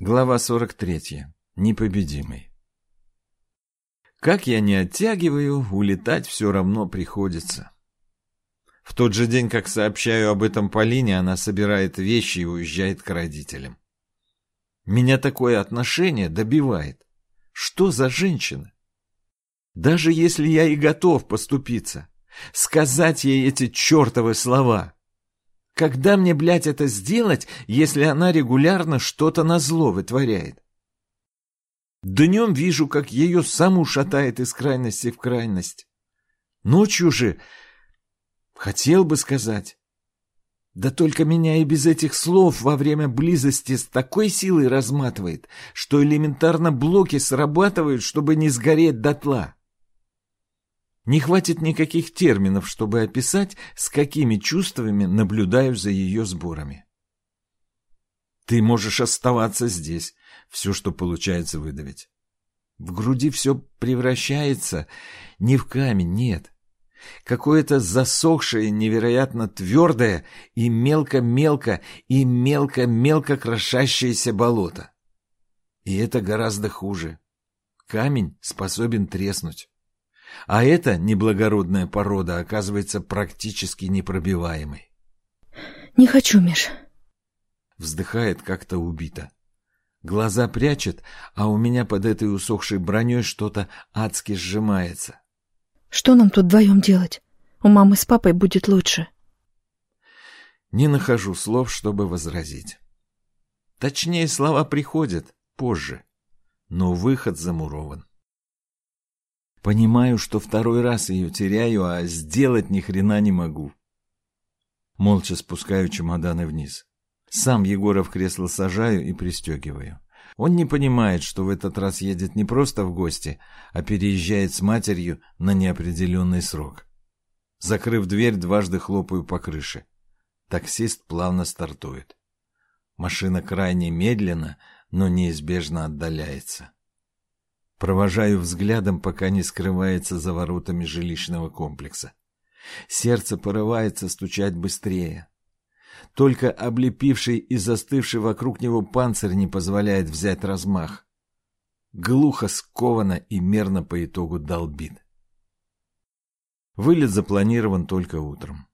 Глава 43. Непобедимый. Как я не оттягиваю, улетать все равно приходится. В тот же день, как сообщаю об этом Полине, она собирает вещи и уезжает к родителям. Меня такое отношение добивает. Что за женщина? Даже если я и готов поступиться, сказать ей эти чертовы слова, когда мне, блядь, это сделать, если она регулярно что-то назло вытворяет? Днем вижу, как ее саму шатает из крайности в крайность. Ночью же хотел бы сказать. Да только меня и без этих слов во время близости с такой силой разматывает, что элементарно блоки срабатывают, чтобы не сгореть дотла. Не хватит никаких терминов, чтобы описать, с какими чувствами наблюдаю за ее сборами. Ты можешь оставаться здесь, все, что получается выдавить. В груди все превращается не в камень, нет. Какое-то засохшее, невероятно твердое и мелко-мелко и мелко-мелко крошащееся болото. И это гораздо хуже. Камень способен треснуть. А эта неблагородная порода оказывается практически непробиваемой. «Не хочу, Миш». Вздыхает как-то убито. Глаза прячет, а у меня под этой усохшей броней что-то адски сжимается. «Что нам тут вдвоем делать? У мамы с папой будет лучше». Не нахожу слов, чтобы возразить. Точнее, слова приходят позже, но выход замурован. Понимаю, что второй раз ее теряю, а сделать ни хрена не могу. Молча спускаю чемоданы вниз. Сам Егора в кресло сажаю и пристегиваю. Он не понимает, что в этот раз едет не просто в гости, а переезжает с матерью на неопределенный срок. Закрыв дверь, дважды хлопаю по крыше. Таксист плавно стартует. Машина крайне медленно, но неизбежно отдаляется. Провожаю взглядом, пока не скрывается за воротами жилищного комплекса. Сердце порывается стучать быстрее. Только облепивший и застывший вокруг него панцирь не позволяет взять размах. Глухо, сковано и мерно по итогу долбит. Вылет запланирован только утром.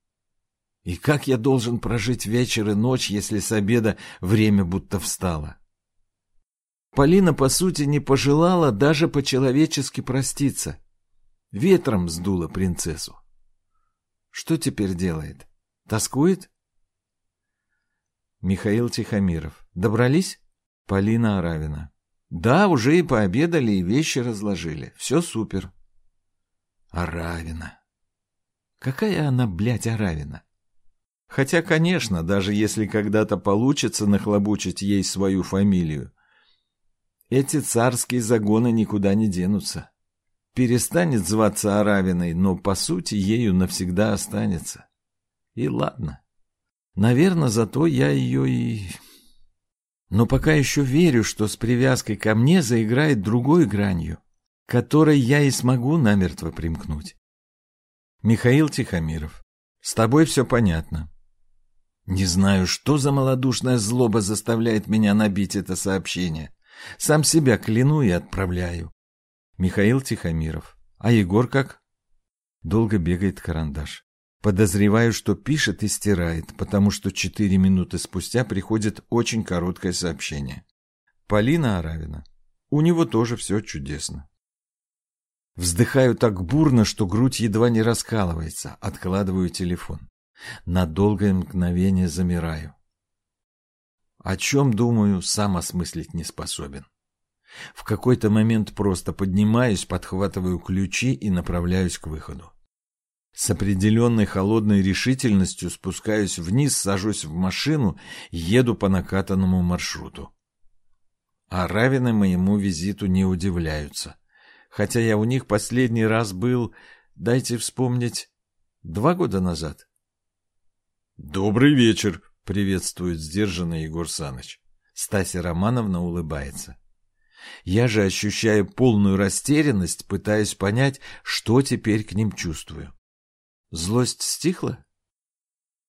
И как я должен прожить вечер и ночь, если с обеда время будто встало? Полина, по сути, не пожелала даже по-человечески проститься. Ветром сдула принцессу. Что теперь делает? Тоскует? Михаил Тихомиров. Добрались? Полина Аравина. Да, уже и пообедали, и вещи разложили. Все супер. Аравина. Какая она, блядь, Аравина? Хотя, конечно, даже если когда-то получится нахлобучить ей свою фамилию, эти царские загоны никуда не денутся. Перестанет зваться Аравиной, но по сути ею навсегда останется. И ладно. Наверное, зато я ее и... Но пока еще верю, что с привязкой ко мне заиграет другой гранью, которой я и смогу намертво примкнуть. Михаил Тихомиров. С тобой все понятно. Не знаю, что за малодушная злоба заставляет меня набить это сообщение. Сам себя кляну и отправляю. Михаил Тихомиров. А Егор как? Долго бегает карандаш. Подозреваю, что пишет и стирает, потому что четыре минуты спустя приходит очень короткое сообщение. Полина Аравина. У него тоже все чудесно. Вздыхаю так бурно, что грудь едва не раскалывается. Откладываю телефон. На долгое мгновение замираю. О чем, думаю, сам осмыслить не способен. В какой-то момент просто поднимаюсь, подхватываю ключи и направляюсь к выходу. С определенной холодной решительностью спускаюсь вниз, сажусь в машину, еду по накатанному маршруту. А равины моему визиту не удивляются. Хотя я у них последний раз был, дайте вспомнить, два года назад. «Добрый вечер!» Приветствует сдержанный Егор Саныч. Стася Романовна улыбается. Я же ощущаю полную растерянность, пытаясь понять, что теперь к ним чувствую. Злость стихла?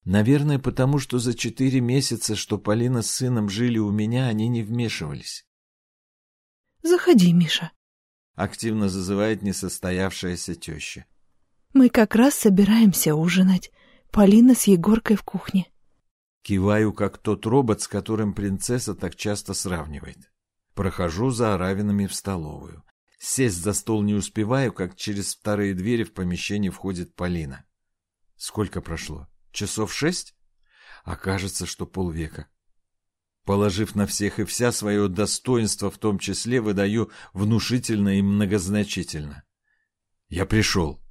Наверное, потому что за четыре месяца, что Полина с сыном жили у меня, они не вмешивались. Заходи, Миша. Активно зазывает несостоявшаяся теща. Мы как раз собираемся ужинать. Полина с Егоркой в кухне. Киваю, как тот робот, с которым принцесса так часто сравнивает. Прохожу за Аравинами в столовую. Сесть за стол не успеваю, как через вторые двери в помещение входит Полина. Сколько прошло? Часов шесть? Окажется, что полвека. Положив на всех и вся свое достоинство в том числе, выдаю внушительно и многозначительно. Я пришел.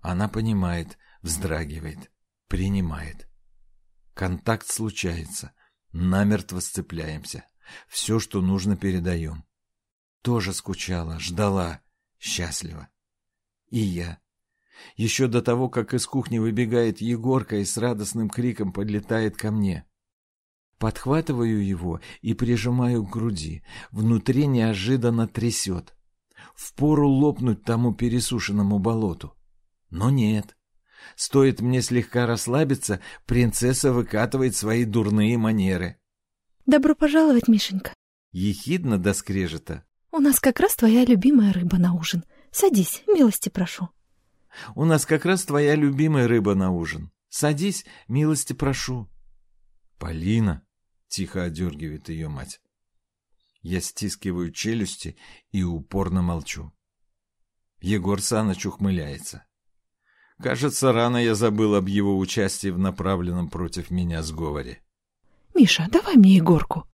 Она понимает, вздрагивает, принимает. Контакт случается. Намертво сцепляемся. Все, что нужно, передаем. Тоже скучала, ждала, счастлива. И я. Еще до того, как из кухни выбегает Егорка и с радостным криком подлетает ко мне. Подхватываю его и прижимаю к груди. Внутри неожиданно трясет. Впору лопнуть тому пересушенному болоту. Но нет. Стоит мне слегка расслабиться, принцесса выкатывает свои дурные манеры. Добро пожаловать, Мишенька. Ехидно до скрежета. У нас как раз твоя любимая рыба на ужин. Садись, милости прошу. У нас как раз твоя любимая рыба на ужин. Садись, милости прошу. Полина, тихо одергивает ее мать. Я стискиваю челюсти и упорно молчу. Егор Саныч ухмыляется. Кажется, рано я забыл об его участии в направленном против меня сговоре. Миша, давай мне Егорку.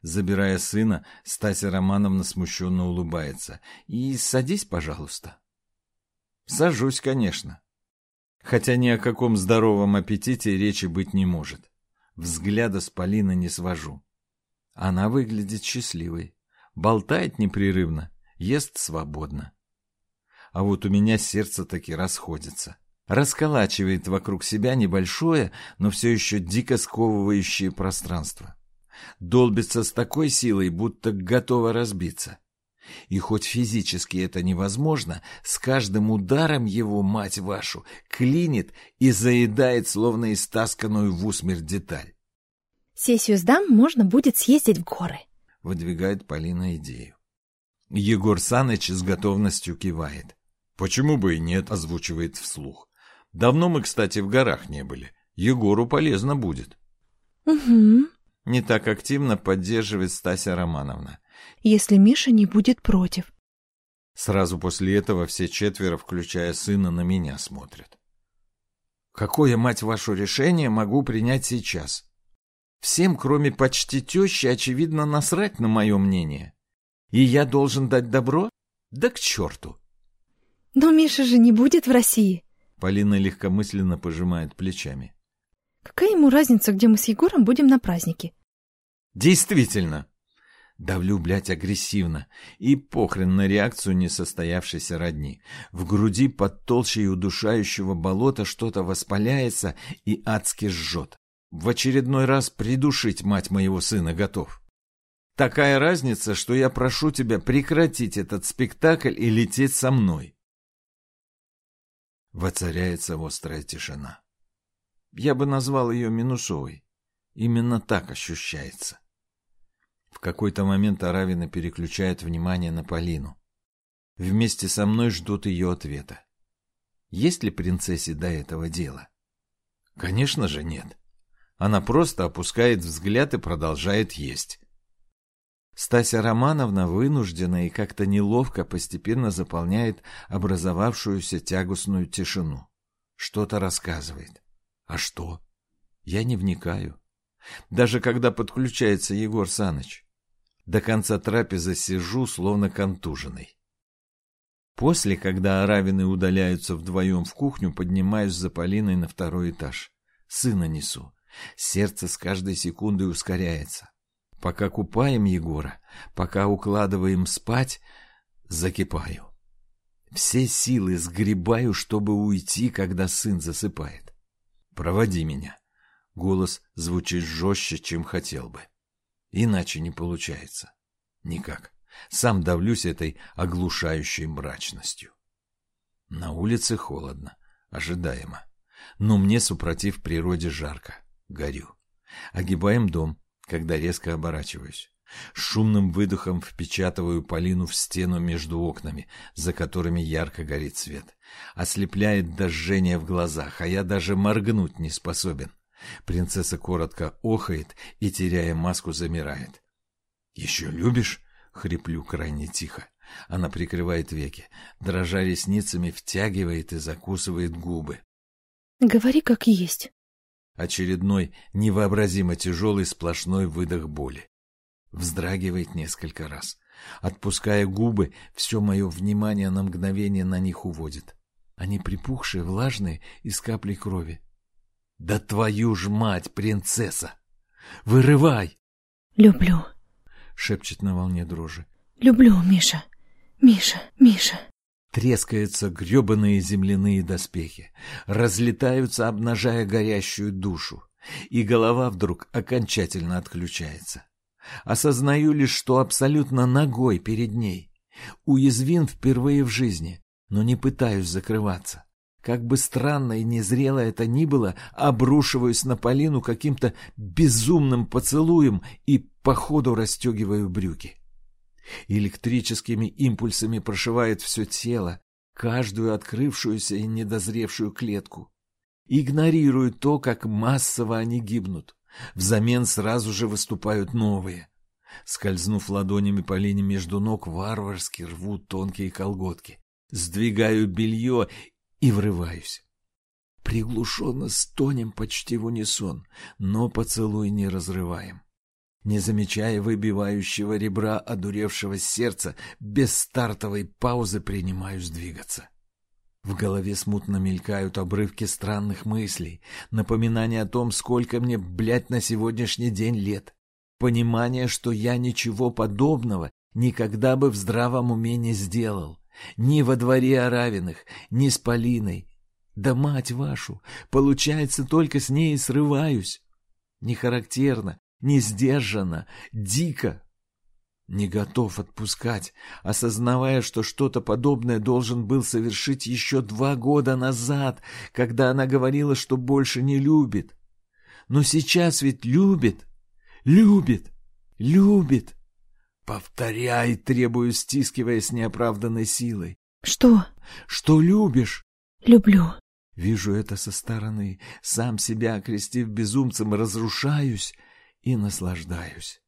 Забирая сына, Стася Романовна смущенно улыбается. И садись, пожалуйста. Сажусь, конечно. Хотя ни о каком здоровом аппетите речи быть не может. Взгляда с Полины не свожу. Она выглядит счастливой. Болтает непрерывно, ест свободно а вот у меня сердце таки расходится. Расколачивает вокруг себя небольшое, но все еще дико сковывающее пространство. Долбится с такой силой, будто готово разбиться. И хоть физически это невозможно, с каждым ударом его, мать вашу, клинит и заедает, словно истасканную в усмерть деталь. «Сессию сдам, можно будет съездить в горы», — выдвигает Полина идею. Егор Саныч с готовностью кивает. «Почему бы и нет?» — озвучивает вслух. «Давно мы, кстати, в горах не были. Егору полезно будет». «Угу». Не так активно поддерживает Стася Романовна. «Если Миша не будет против». Сразу после этого все четверо, включая сына, на меня смотрят. «Какое, мать вашу, решение могу принять сейчас?» Всем, кроме почти тещи, очевидно, насрать на мое мнение. И я должен дать добро? Да к черту! Но Миша же не будет в России. Полина легкомысленно пожимает плечами. Какая ему разница, где мы с Егором будем на празднике? Действительно. Давлю, блядь, агрессивно. И похрен на реакцию несостоявшейся родни. В груди под толщей удушающего болота что-то воспаляется и адски жжет. В очередной раз придушить мать моего сына готов. Такая разница, что я прошу тебя прекратить этот спектакль и лететь со мной. Воцаряется острая тишина. Я бы назвал ее минусовой. Именно так ощущается. В какой-то момент Аравина переключает внимание на Полину. Вместе со мной ждут ее ответа. Есть ли принцессе до этого дела? Конечно же нет. Она просто опускает взгляд и продолжает есть. Стася Романовна вынуждена и как-то неловко постепенно заполняет образовавшуюся тягостную тишину. Что-то рассказывает. А что? Я не вникаю. Даже когда подключается Егор Саныч. До конца трапезы сижу, словно контуженный. После, когда Аравины удаляются вдвоем в кухню, поднимаюсь за Полиной на второй этаж. Сына несу. Сердце с каждой секундой ускоряется. Пока купаем Егора, пока укладываем спать, закипаю. Все силы сгребаю, чтобы уйти, когда сын засыпает. «Проводи меня». Голос звучит жестче, чем хотел бы. Иначе не получается. Никак. Сам давлюсь этой оглушающей мрачностью. На улице холодно, ожидаемо. Но мне, супротив природе, жарко. Горю. Огибаем дом, когда резко оборачиваюсь. Шумным выдохом впечатываю Полину в стену между окнами, за которыми ярко горит свет. Ослепляет до жжения в глазах, а я даже моргнуть не способен. Принцесса коротко охает и, теряя маску, замирает. «Еще любишь?» — хриплю крайне тихо. Она прикрывает веки, дрожа ресницами, втягивает и закусывает губы. «Говори как есть». Очередной, невообразимо тяжелый сплошной выдох боли. Вздрагивает несколько раз. Отпуская губы, все мое внимание на мгновение на них уводит. Они припухшие, влажные и с каплей крови. «Да твою ж мать, принцесса! Вырывай!» «Люблю», — шепчет на волне дрожи. «Люблю, Миша! Миша! Миша!» Трескаются гребаные земляные доспехи, разлетаются, обнажая горящую душу, и голова вдруг окончательно отключается. Осознаю лишь, что абсолютно ногой перед ней. Уязвим впервые в жизни, но не пытаюсь закрываться. Как бы странно и незрело это ни было, обрушиваюсь на Полину каким-то безумным поцелуем и по ходу расстегиваю брюки. Электрическими импульсами прошивает все тело, каждую открывшуюся и недозревшую клетку. Игнорирую то, как массово они гибнут. Взамен сразу же выступают новые. Скользнув ладонями по линии между ног, варварски рвут тонкие колготки. Сдвигаю белье и врываюсь. Приглушенно стонем почти в унисон, но поцелуй не разрываем. Не замечая выбивающего ребра одуревшего сердца, без стартовой паузы принимаюсь двигаться. В голове смутно мелькают обрывки странных мыслей, напоминание о том, сколько мне, блядь, на сегодняшний день лет. Понимание, что я ничего подобного никогда бы в здравом уме не сделал. Ни во дворе Аравиных, ни с Полиной. Да мать вашу, получается, только с ней срываюсь. Не характерно, не сдержанно, дико, не готов отпускать, осознавая, что что-то подобное должен был совершить еще два года назад, когда она говорила, что больше не любит. Но сейчас ведь любит, любит, любит. Повторяй, требую, стискивая с неоправданной силой. Что? Что любишь? Люблю. Вижу это со стороны, сам себя, окрестив безумцем, разрушаюсь и наслаждаюсь.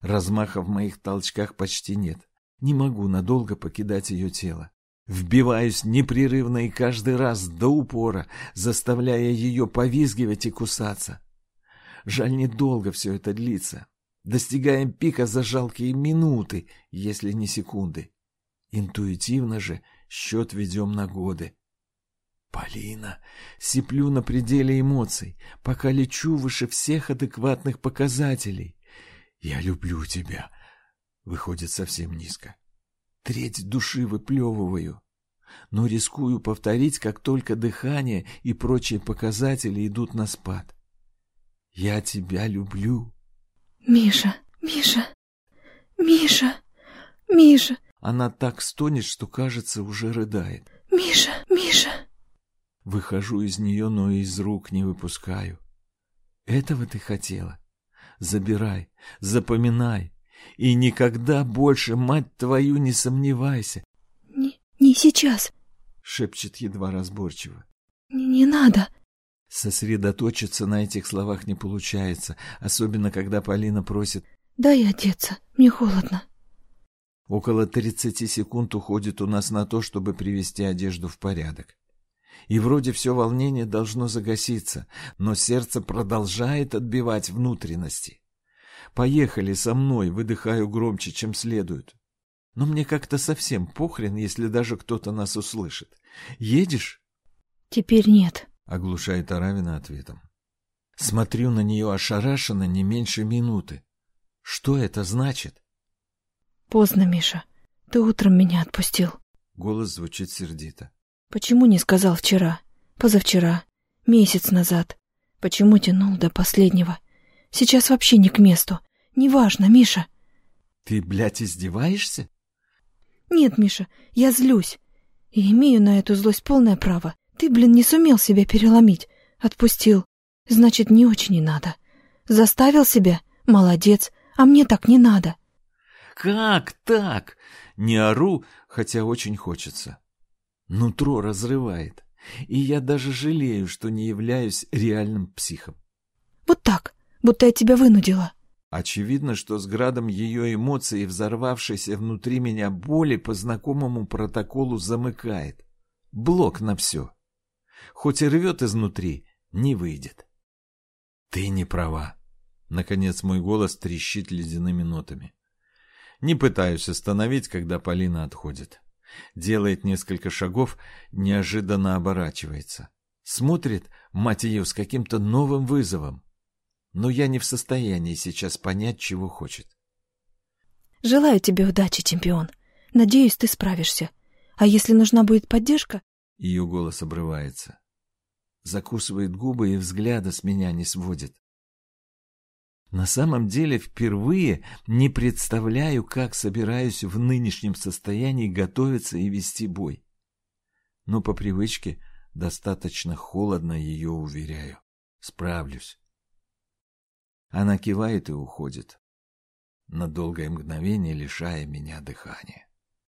Размаха в моих толчках почти нет. Не могу надолго покидать ее тело. Вбиваюсь непрерывно и каждый раз до упора, заставляя ее повизгивать и кусаться. Жаль, недолго все это длится. Достигаем пика за жалкие минуты, если не секунды. Интуитивно же счет ведем на годы. Полина, сиплю на пределе эмоций, пока лечу выше всех адекватных показателей. «Я люблю тебя!» Выходит совсем низко. Треть души выплевываю, но рискую повторить, как только дыхание и прочие показатели идут на спад. «Я тебя люблю!» «Миша! Миша! Миша! Миша!» Она так стонет, что, кажется, уже рыдает. «Миша! Миша!» Выхожу из нее, но из рук не выпускаю. «Этого ты хотела?» Забирай, запоминай. И никогда больше, мать твою, не сомневайся. — Не, не сейчас, — шепчет едва разборчиво. Не, — Не надо. Сосредоточиться на этих словах не получается, особенно когда Полина просит «Дай одеться, мне холодно». Около тридцати секунд уходит у нас на то, чтобы привести одежду в порядок. И вроде все волнение должно загаситься, но сердце продолжает отбивать внутренности. «Поехали со мной», выдыхаю громче, чем следует. Но мне как-то совсем похрен, если даже кто-то нас услышит. «Едешь?» «Теперь нет», — оглушает Аравина ответом. Смотрю на нее ошарашенно не меньше минуты. Что это значит? «Поздно, Миша. Ты утром меня отпустил». Голос звучит сердито. Почему не сказал вчера, позавчера, месяц назад? Почему тянул до последнего? Сейчас вообще не к месту. Неважно, Миша. Ты, блядь, издеваешься? Нет, Миша, я злюсь. И имею на эту злость полное право. Ты, блин, не сумел себя переломить. Отпустил. Значит, не очень и надо. Заставил себя? Молодец. А мне так не надо. Как так? Не ору, хотя очень хочется. Нутро разрывает. И я даже жалею, что не являюсь реальным психом. Вот так, будто я тебя вынудила. Очевидно, что с градом ее эмоций взорвавшейся внутри меня боли по знакомому протоколу замыкает. Блок на все. Хоть и рвет изнутри, не выйдет. Ты не права. Наконец мой голос трещит ледяными нотами. Не пытаюсь остановить, когда Полина отходит. Делает несколько шагов, неожиданно оборачивается. Смотрит, мать ее, с каким-то новым вызовом. Но я не в состоянии сейчас понять, чего хочет. Желаю тебе удачи, чемпион. Надеюсь, ты справишься. А если нужна будет поддержка... Ее голос обрывается. Закусывает губы и взгляда с меня не сводит. На самом деле впервые не представляю, как собираюсь в нынешнем состоянии готовиться и вести бой. Но по привычке достаточно холодно ее уверяю. Справлюсь. Она кивает и уходит, на долгое мгновение лишая меня дыхания.